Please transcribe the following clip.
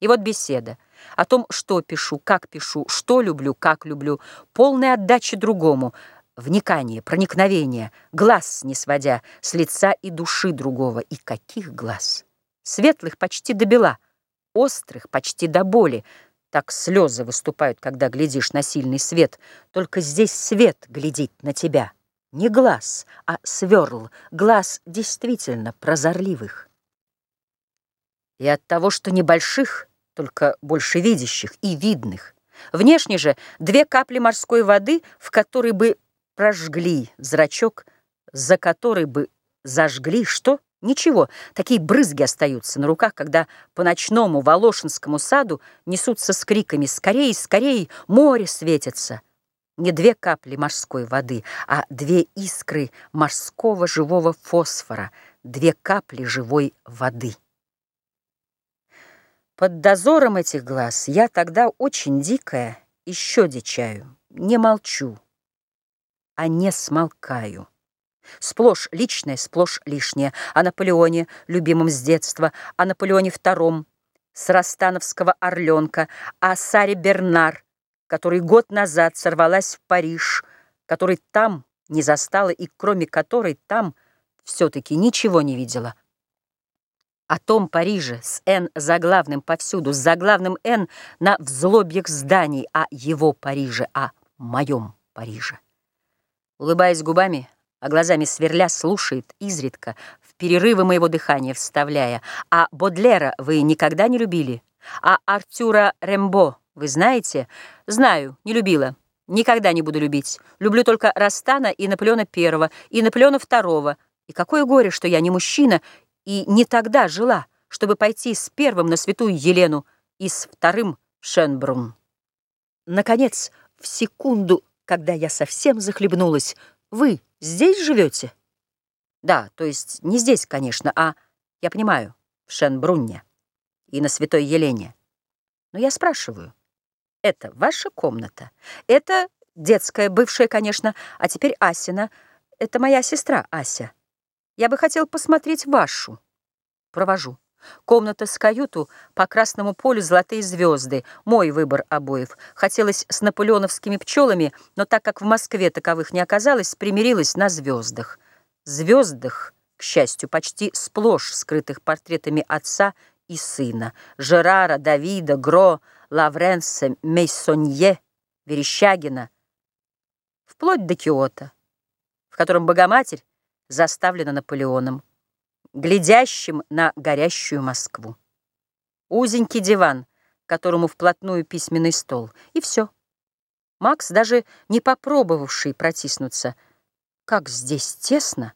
И вот беседа о том, что пишу, как пишу, что люблю, как люблю, полная отдача другому, вникание, проникновение, глаз не сводя с лица и души другого. И каких глаз? Светлых почти до бела, острых почти до боли. Так слезы выступают, когда глядишь на сильный свет. Только здесь свет глядит на тебя. Не глаз, а сверл, глаз действительно прозорливых. И от того, что небольших, только больше видящих и видных. Внешне же две капли морской воды, в которой бы прожгли зрачок, за который бы зажгли что? Ничего, такие брызги остаются на руках, когда по ночному Волошинскому саду несутся с криками «Скорей, скорей, море светится!» Не две капли морской воды, а две искры морского живого фосфора, две капли живой воды. Под дозором этих глаз я тогда очень дикая, еще дичаю, не молчу, а не смолкаю. Сплошь личное, сплошь лишнее. О Наполеоне, любимом с детства, о Наполеоне втором, с Ростановского «Орленка», о Саре Бернар, который год назад сорвалась в Париж, который там не застала и кроме которой там все-таки ничего не видела о том Париже с «Н» заглавным повсюду, с заглавным «Н» на взлобьях зданий, о его Париже, о моем Париже. Улыбаясь губами, а глазами сверля, слушает изредка, в перерывы моего дыхания вставляя. А Бодлера вы никогда не любили? А Артюра Рембо вы знаете? Знаю, не любила. Никогда не буду любить. Люблю только Растана и Наполеона Первого, и Наполеона Второго. И какое горе, что я не мужчина и не тогда жила, чтобы пойти с первым на святую Елену и с вторым в Шенбрун. Наконец, в секунду, когда я совсем захлебнулась, вы здесь живете? Да, то есть не здесь, конечно, а, я понимаю, в Шенбрунне и на святой Елене. Но я спрашиваю, это ваша комната? Это детская, бывшая, конечно, а теперь Асина. Это моя сестра Ася. Я бы хотел посмотреть вашу. Провожу. Комната с каюту, по красному полю золотые звезды. Мой выбор обоев. Хотелось с наполеоновскими пчелами, но так как в Москве таковых не оказалось, примирилась на звездах. Звездах, к счастью, почти сплошь скрытых портретами отца и сына. Жерара, Давида, Гро, Лавренса, Мейсонье, Верещагина. Вплоть до Киота, в котором Богоматерь заставлена Наполеоном, глядящим на горящую Москву. Узенький диван, которому вплотную письменный стол, и все. Макс, даже не попробовавший протиснуться, как здесь тесно,